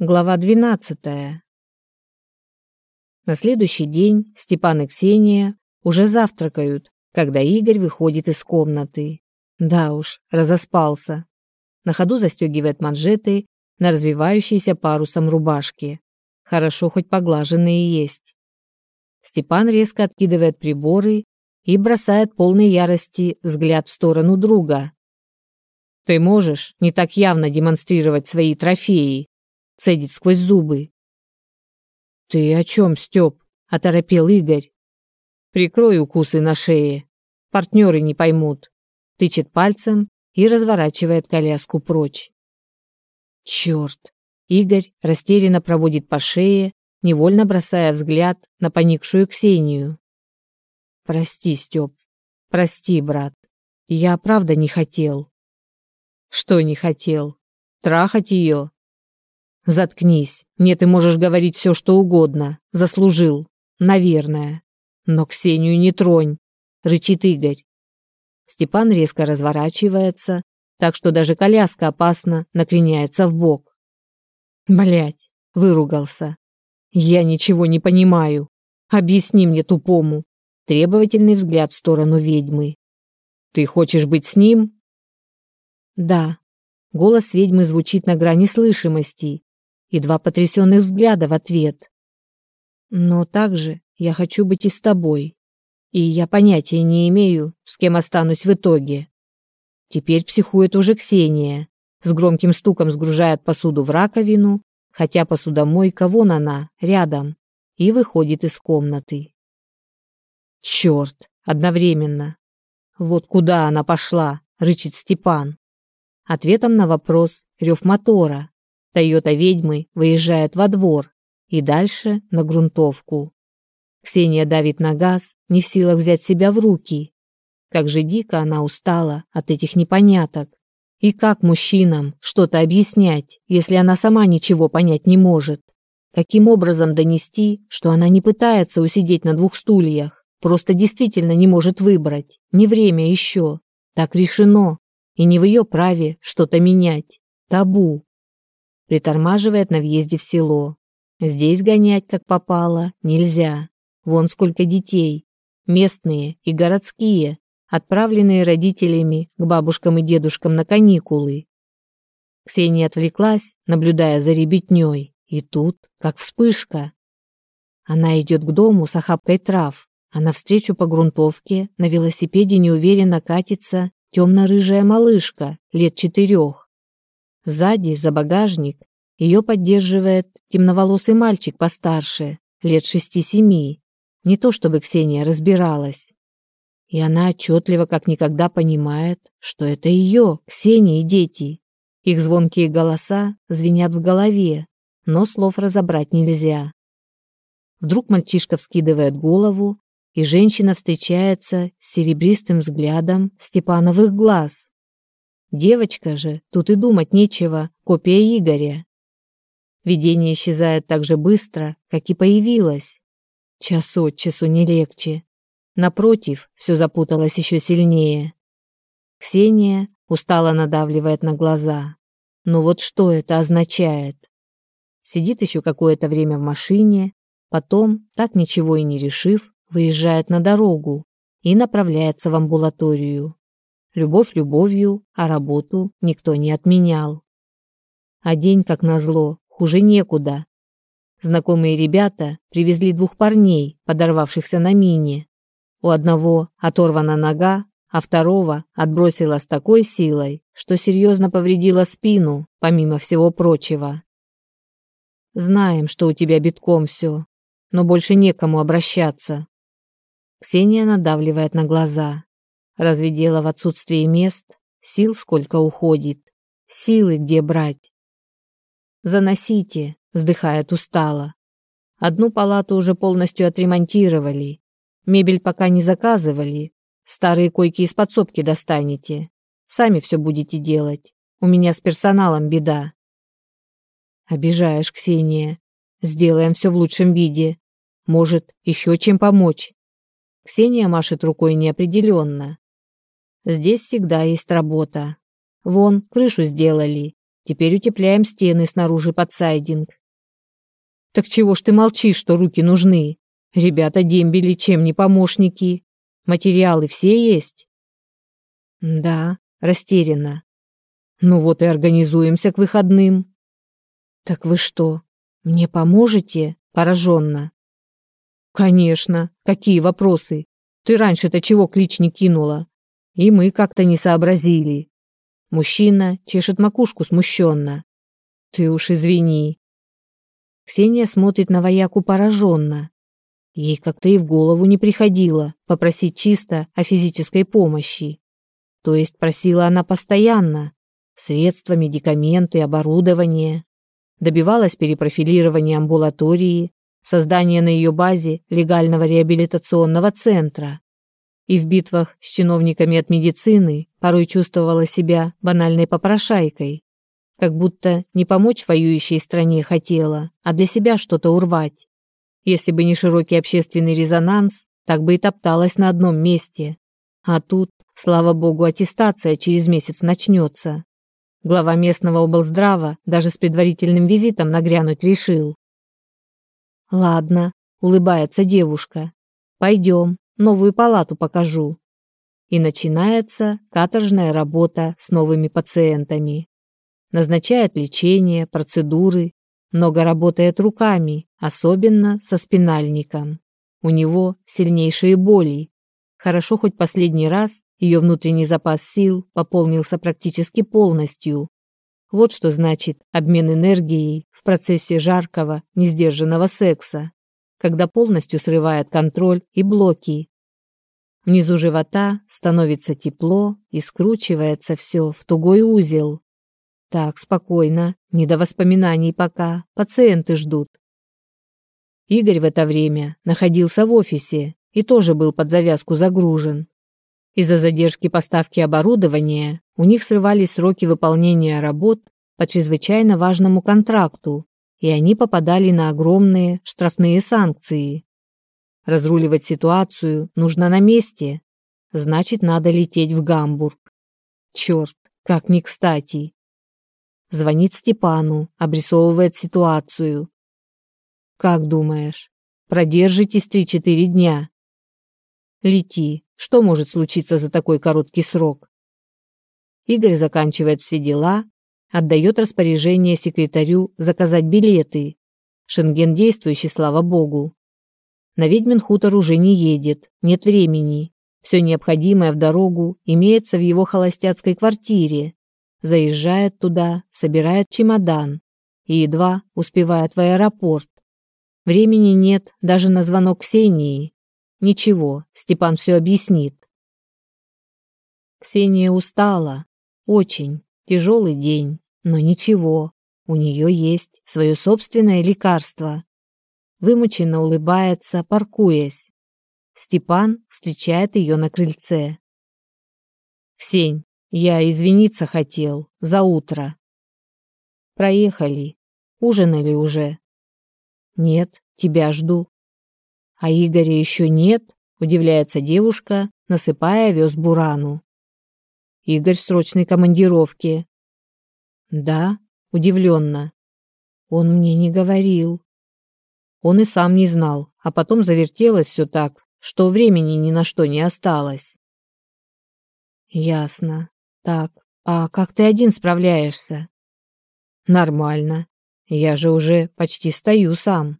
Глава 12. На следующий день Степан и Ксения уже завтракают, когда Игорь выходит из комнаты. Да уж, разоспался. На ходу застегивает манжеты на развивающейся парусом рубашке. Хорошо хоть поглаженные есть. Степан резко откидывает приборы и бросает полной ярости взгляд в сторону друга. Ты можешь не так явно демонстрировать свои трофеи, цедит сквозь зубы. «Ты о чем, Степ?» – оторопел Игорь. «Прикрой укусы на шее. Партнеры не поймут». Тычет пальцем и разворачивает коляску прочь. Черт! Игорь растерянно проводит по шее, невольно бросая взгляд на поникшую Ксению. «Прости, Степ. Прости, брат. Я правда не хотел». «Что не хотел? Трахать ее?» Заткнись. Мне ты можешь говорить все, что угодно. Заслужил. Наверное. Но Ксению не тронь, рычит Игорь. Степан резко разворачивается, так что даже коляска опасно накреняется в бок. Блять, выругался. Я ничего не понимаю. Объясни мне тупому. Требовательный взгляд в сторону ведьмы. Ты хочешь быть с ним? Да. Голос ведьмы звучит на грани слышимости, и два потрясенных взгляда в ответ. Но также я хочу быть и с тобой, и я понятия не имею, с кем останусь в итоге. Теперь психует уже Ксения, с громким стуком сгружает посуду в раковину, хотя посудомойка вон она, рядом, и выходит из комнаты. Черт, одновременно. Вот куда она пошла, рычит Степан. Ответом на вопрос рев мотора, Тойота ведьмы выезжает во двор и дальше на грунтовку. Ксения давит на газ, не в силах взять себя в руки. Как же дико она устала от этих непоняток. И как мужчинам что-то объяснять, если она сама ничего понять не может? Каким образом донести, что она не пытается усидеть на двух стульях, просто действительно не может выбрать, не время еще. Так решено, и не в ее праве что-то менять. Табу притормаживает на въезде в село. Здесь гонять как попало нельзя. Вон сколько детей, местные и городские, отправленные родителями к бабушкам и дедушкам на каникулы. Ксения отвлеклась, наблюдая за ребятней, и тут, как вспышка. Она идет к дому с охапкой трав, а навстречу по грунтовке на велосипеде неуверенно катится темно-рыжая малышка лет четырех. Сзади, за багажник, ее поддерживает темноволосый мальчик постарше, лет шести-семи. Не то чтобы Ксения разбиралась. И она отчетливо как никогда понимает, что это ее, Ксения и дети. Их звонкие голоса звенят в голове, но слов разобрать нельзя. Вдруг мальчишка вскидывает голову, и женщина встречается с серебристым взглядом Степановых глаз. Девочка же, тут и думать нечего, копия Игоря. Видение исчезает так же быстро, как и появилось. Час от часу не легче. Напротив, все запуталось еще сильнее. Ксения устало надавливает на глаза. Но вот что это означает? Сидит еще какое-то время в машине, потом, так ничего и не решив, выезжает на дорогу и направляется в амбулаторию. Любовь любовью, а работу никто не отменял. А день, как назло, хуже некуда. Знакомые ребята привезли двух парней, подорвавшихся на мине. У одного оторвана нога, а второго отбросила с такой силой, что серьезно повредила спину, помимо всего прочего. Знаем, что у тебя битком все, но больше некому обращаться. Ксения надавливает на глаза. Разве дело в отсутствии мест? Сил сколько уходит? Силы где брать? Заносите, вздыхает устало. Одну палату уже полностью отремонтировали. Мебель пока не заказывали. Старые койки из подсобки достанете. Сами все будете делать. У меня с персоналом беда. Обижаешь, Ксения. Сделаем все в лучшем виде. Может, еще чем помочь. Ксения машет рукой неопределенно. Здесь всегда есть работа. Вон, крышу сделали. Теперь утепляем стены снаружи под сайдинг. Так чего ж ты молчишь, что руки нужны? Ребята дембели чем не помощники. Материалы все есть? Да, растеряна. Ну вот и организуемся к выходным. Так вы что, мне поможете? Пораженно. Конечно. Какие вопросы? Ты раньше-то чего клич не кинула? И мы как-то не сообразили. Мужчина чешет макушку смущенно. Ты уж извини. Ксения смотрит на вояку пораженно. Ей как-то и в голову не приходило попросить чисто о физической помощи. То есть просила она постоянно. Средства, медикаменты, оборудование. Добивалась перепрофилирования амбулатории, создания на ее базе легального реабилитационного центра. И в битвах с чиновниками от медицины порой чувствовала себя банальной попрошайкой. Как будто не помочь воюющей стране хотела, а для себя что-то урвать. Если бы не широкий общественный резонанс, так бы и топталась на одном месте. А тут, слава богу, аттестация через месяц начнется. Глава местного облздрава даже с предварительным визитом нагрянуть решил. «Ладно», — улыбается девушка. «Пойдем, новую палату покажу». И начинается каторжная работа с новыми пациентами. Назначает лечение, процедуры, много работает руками, особенно со спинальником. У него сильнейшие боли. Хорошо хоть последний раз ее внутренний запас сил пополнился практически полностью. Вот что значит обмен энергией в процессе жаркого, несдержанного секса, когда полностью срывает контроль и блоки. Внизу живота становится тепло и скручивается все в тугой узел. Так, спокойно, не до воспоминаний пока, пациенты ждут. Игорь в это время находился в офисе и тоже был под завязку загружен. Из-за задержки поставки оборудования у них срывались сроки выполнения работ по чрезвычайно важному контракту, и они попадали на огромные штрафные санкции. Разруливать ситуацию нужно на месте, значит, надо лететь в Гамбург. Черт, как не кстати. Звонит Степану, обрисовывает ситуацию. Как думаешь, продержитесь три-четыре дня? Лети. Что может случиться за такой короткий срок? Игорь заканчивает все дела, отдает распоряжение секретарю заказать билеты. Шенген действующий, слава богу. На Ведьмин хутор уже не едет, нет времени. Все необходимое в дорогу имеется в его холостяцкой квартире заезжает туда, собирает чемодан и едва успевает в аэропорт. Времени нет даже на звонок Ксении. Ничего, Степан все объяснит. Ксения устала. Очень. Тяжелый день. Но ничего. У нее есть свое собственное лекарство. Вымученно улыбается, паркуясь. Степан встречает ее на крыльце. «Ксень, я извиниться хотел за утро. Проехали. Ужинали уже. Нет, тебя жду. А Игоря еще нет, удивляется девушка, насыпая овес бурану. Игорь в срочной командировке. Да, удивленно. Он мне не говорил. Он и сам не знал, а потом завертелось все так, что времени ни на что не осталось. Ясно. Так, а как ты один справляешься? Нормально. Я же уже почти стою сам.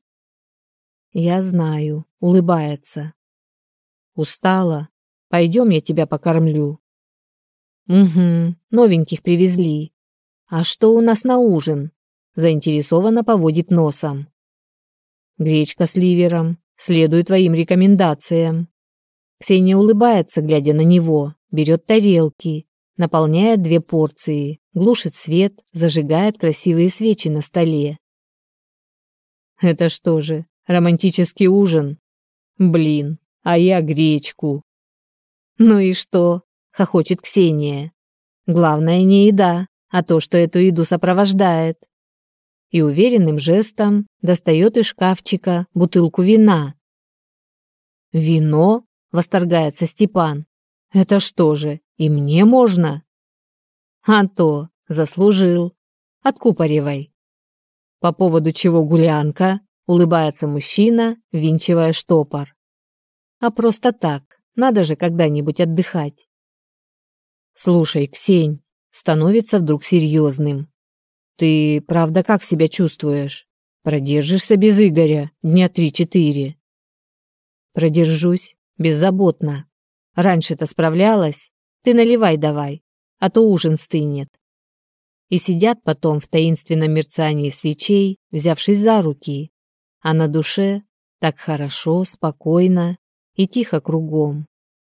Я знаю, улыбается. Устала? Пойдем, я тебя покормлю. Угу, новеньких привезли. А что у нас на ужин? Заинтересованно поводит носом. Гречка с ливером. Следует твоим рекомендациям. Ксения улыбается, глядя на него, берет тарелки, наполняет две порции, глушит свет, зажигает красивые свечи на столе. Это что же, романтический ужин? Блин, а я гречку. Ну и что? Хохочет Ксения. Главное не еда, а то, что эту еду сопровождает. И уверенным жестом достает из шкафчика бутылку вина. Вино? восторгается Степан. Это что же, и мне можно? А то, заслужил. Откупоривай. По поводу чего гулянка? Улыбается мужчина, винчивая штопор. А просто так, надо же когда-нибудь отдыхать. Слушай, Ксень, становится вдруг серьезным. Ты, правда, как себя чувствуешь? Продержишься без Игоря дня три-четыре? Продержусь, беззаботно. Раньше-то справлялась. Ты наливай давай, а то ужин стынет. И сидят потом в таинственном мерцании свечей, взявшись за руки, а на душе так хорошо, спокойно и тихо кругом.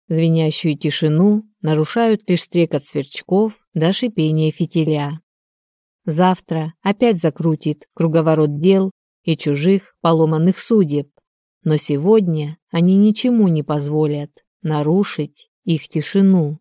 Звенящую тишину нарушают лишь стрекот сверчков да шипение фитиля. Завтра опять закрутит круговорот дел и чужих поломанных судеб, но сегодня они ничему не позволят нарушить их тишину.